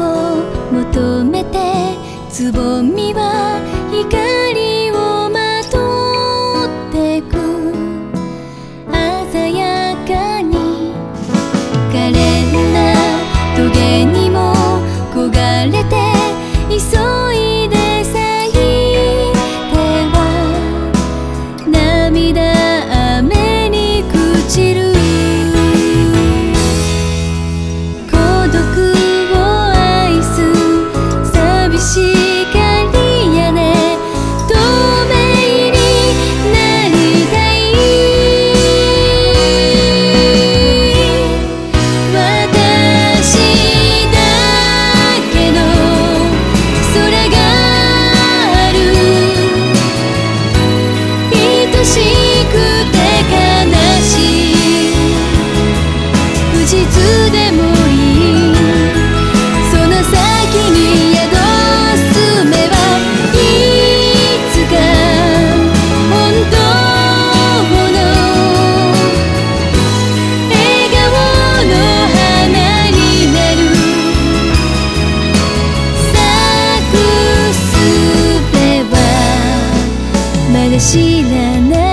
を求めてつぼみは光をまとってく。鮮やかに可憐な。トゲにも焦がれて急いで咲いては。涙しなな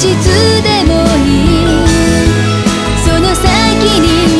日でもいい。その先に